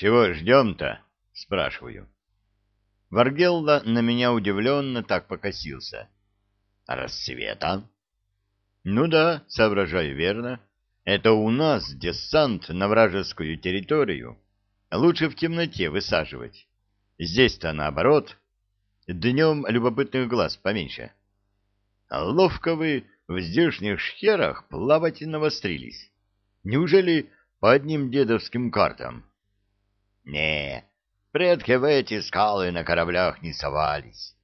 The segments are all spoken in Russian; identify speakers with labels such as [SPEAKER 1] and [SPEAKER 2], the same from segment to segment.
[SPEAKER 1] Чего ждем-то? Спрашиваю. Варгелла на меня удивленно так покосился. Рассвета? Ну да, соображаю верно. Это у нас десант на вражескую территорию. Лучше в темноте высаживать. Здесь-то наоборот. Днем любопытных глаз поменьше. Ловко вы в здешних шхерах плавать навострились. Неужели по одним дедовским картам? Не, предки в эти скалы на кораблях не совались.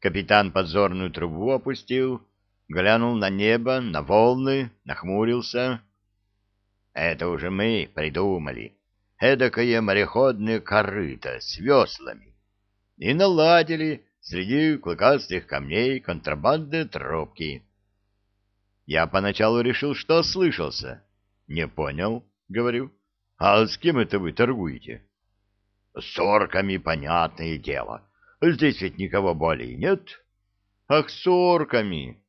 [SPEAKER 1] Капитан подзорную трубу опустил, глянул на небо, на волны, нахмурился. Это уже мы придумали. Эдакое мореходное корыто с веслами. И наладили среди клыкастых камней контрабандные тропки. Я поначалу решил, что ослышался. Не понял, говорю. А с кем это вы торгуете? С орками, понятное дело. Здесь ведь никого более нет. Ах, с орками.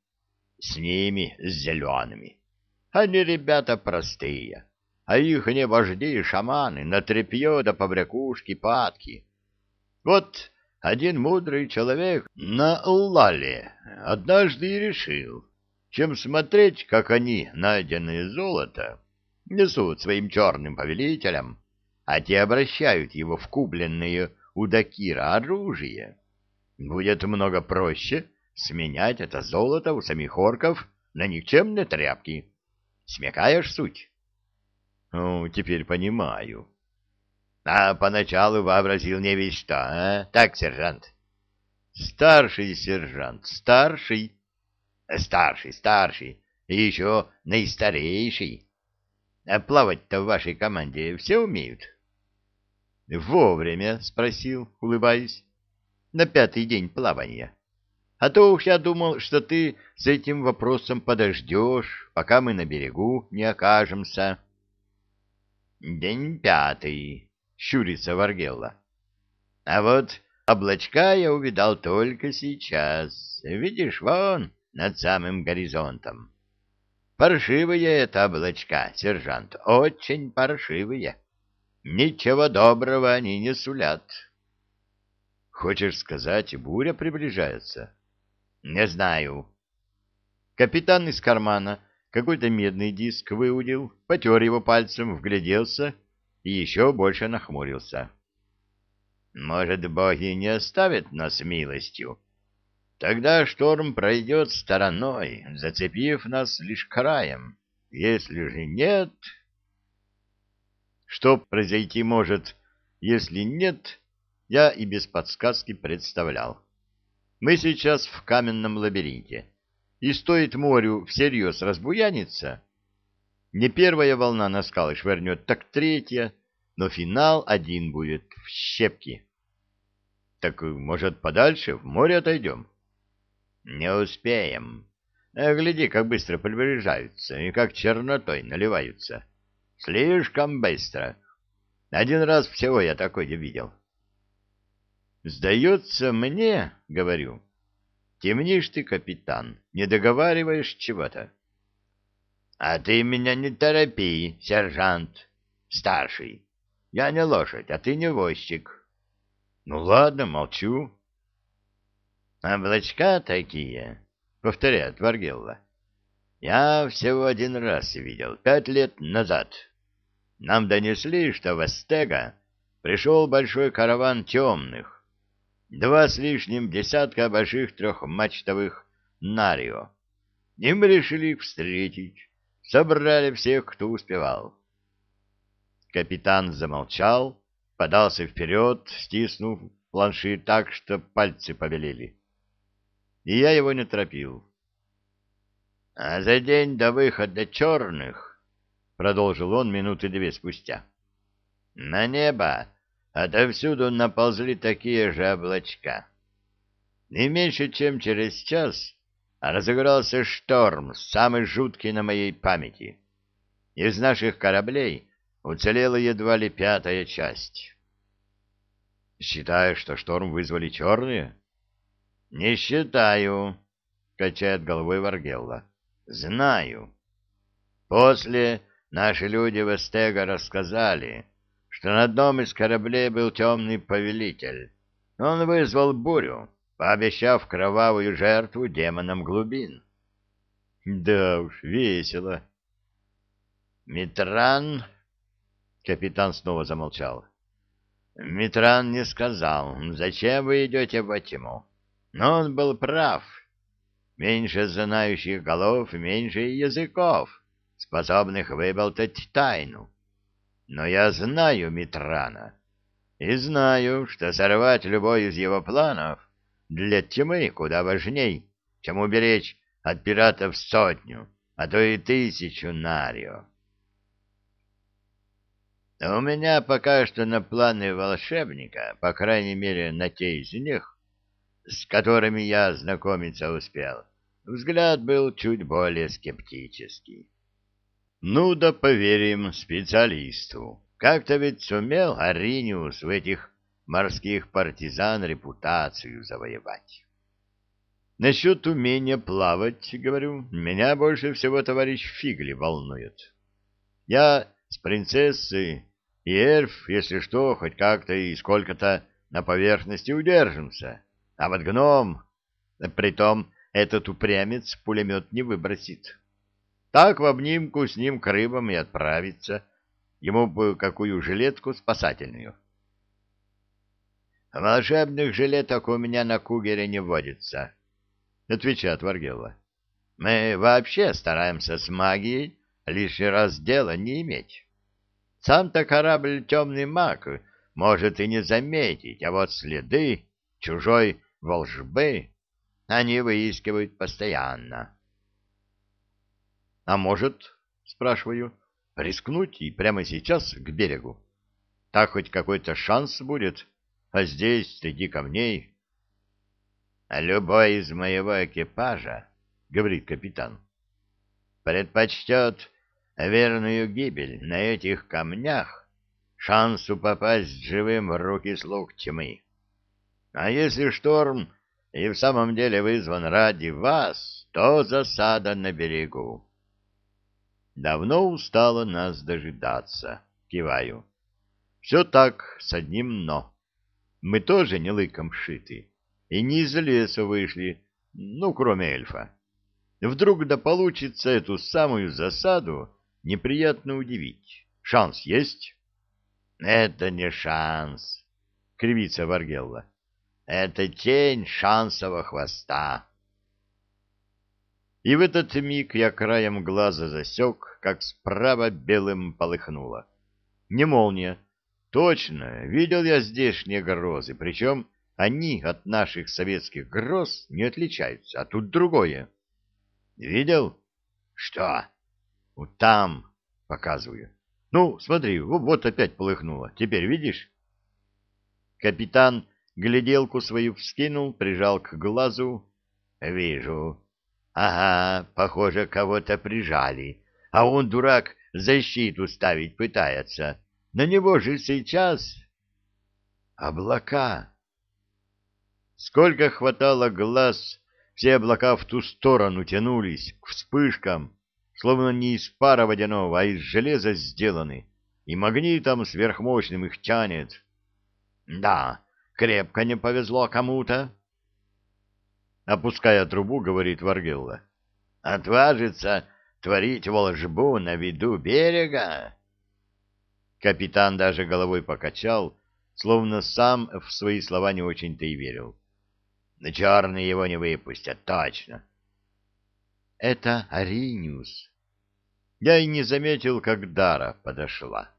[SPEAKER 1] С ними, с зелеными. Они ребята простые, а их не вожди и шаманы на тряпье да побрякушки падки. Вот один мудрый человек на Лале однажды и решил, чем смотреть, как они найденное золото несут своим черным повелителям, а те обращают его в купленные у Дакира оружие. Будет много проще сменять это золото у самих орков на никчемные тряпки. Смекаешь суть? Ну, теперь понимаю. А поначалу вообразил не весь что, а? Так, сержант? Старший сержант, старший. Старший, старший, и еще наистарейший. А плавать-то в вашей команде все умеют? Вовремя, спросил, улыбаясь. На пятый день плавания. А то уж я думал, что ты с этим вопросом подождешь, пока мы на берегу не окажемся. День пятый, щурится Варгелла. А вот облачка я увидал только сейчас. Видишь, вон, над самым горизонтом. Паршивые это облачка, сержант, очень паршивые. Ничего доброго они не сулят. Хочешь сказать, буря приближается? Не знаю. Капитан из кармана какой-то медный диск выудил, потер его пальцем, вгляделся и еще больше нахмурился. Может, боги не оставят нас милостью? Тогда шторм пройдет стороной, зацепив нас лишь краем. Если же нет... Что произойти может, если нет, я и без подсказки представлял. Мы сейчас в каменном лабиринте, и стоит морю всерьез разбуяниться, не первая волна на скалы швырнет, так третья, но финал один будет в щепки. Так, может, подальше, в море отойдем? Не успеем. А гляди, как быстро приближаются и как чернотой наливаются. Слишком быстро. Один раз всего я такой видел. Сдается мне, говорю, темнишь ты, капитан, не договариваешь чего-то. А ты меня не торопи, сержант, старший. Я не лошадь, а ты не возчик. Ну ладно, молчу. Облачка такие, повторяет Варгелла. Я всего один раз видел, пять лет назад. Нам донесли, что в Астега пришел большой караван темных. Два с лишним десятка больших трехмачтовых нарио. Им решили их встретить. Собрали всех, кто успевал. Капитан замолчал, подался вперед, стиснув планшет так, что пальцы побелели и я его не торопил. — А за день до выхода черных, — продолжил он минуты две спустя, — на небо отовсюду наползли такие же облачка. И меньше чем через час разыгрался шторм, самый жуткий на моей памяти. Из наших кораблей уцелела едва ли пятая часть. — Считаешь, что шторм вызвали черные? —— Не считаю, — качает головой Варгелла. — Знаю. После наши люди в Эстега рассказали, что на одном из кораблей был темный повелитель. Он вызвал бурю, пообещав кровавую жертву демонам глубин. Да уж, весело. Митран... Капитан снова замолчал. Митран не сказал, зачем вы идете во тьму. Но он был прав. Меньше знающих голов, меньше языков, способных выболтать тайну. Но я знаю Митрана и знаю, что сорвать любой из его планов для тьмы куда важней, чем уберечь от пиратов сотню, а то и тысячу нарио. У меня пока что на планы волшебника, по крайней мере, на те из них, с которыми я знакомиться успел, взгляд был чуть более скептический. Ну да поверим специалисту. Как-то ведь сумел Ариниус в этих морских партизан репутацию завоевать. Насчет умения плавать, говорю, меня больше всего товарищ Фигли волнует. Я с принцессой и эльф, если что, хоть как-то и сколько-то на поверхности удержимся. А вот гном, притом этот упрямец пулемет не выбросит. Так в обнимку с ним к рыбам и отправиться. Ему бы какую жилетку спасательную. Волшебных жилеток у меня на кугере не водится, — отвечает Варгелла. Мы вообще стараемся с магией лишний раз дела не иметь. Сам-то корабль «Темный маг» может и не заметить, а вот следы чужой волжбы они выискивают постоянно. — А может, — спрашиваю, — рискнуть и прямо сейчас к берегу? Так хоть какой-то шанс будет, а здесь среди камней... — Любой из моего экипажа, — говорит капитан, — предпочтет верную гибель на этих камнях шансу попасть живым в руки слуг тьмы. А если шторм и в самом деле вызван ради вас, то засада на берегу. Давно устала нас дожидаться, киваю. Все так, с одним «но». Мы тоже не лыком шиты, и не из леса вышли, ну, кроме эльфа. Вдруг да получится эту самую засаду неприятно удивить. Шанс есть? — Это не шанс, — кривится Варгелла. — Это тень шансового хвоста. И в этот миг я краем глаза засек, как справа белым полыхнуло. Не молния. Точно, видел я здешние грозы, причем они от наших советских гроз не отличаются, а тут другое. Видел? Что? Вот там, показываю. Ну, смотри, вот опять полыхнуло. Теперь видишь? Капитан гляделку свою вскинул, прижал к глазу. Вижу. Ага, похоже, кого-то прижали. А он, дурак, защиту ставить пытается. На него же сейчас... Облака. Сколько хватало глаз, все облака в ту сторону тянулись, к вспышкам, словно не из пара водяного, а из железа сделаны, и магнитом сверхмощным их тянет. Да, крепко не повезло кому-то. Опуская трубу, говорит Варгелла. Отважится творить волжбу на виду берега? Капитан даже головой покачал, словно сам в свои слова не очень-то и верил. На черный его не выпустят, точно. Это Ариниус. Я и не заметил, как Дара подошла.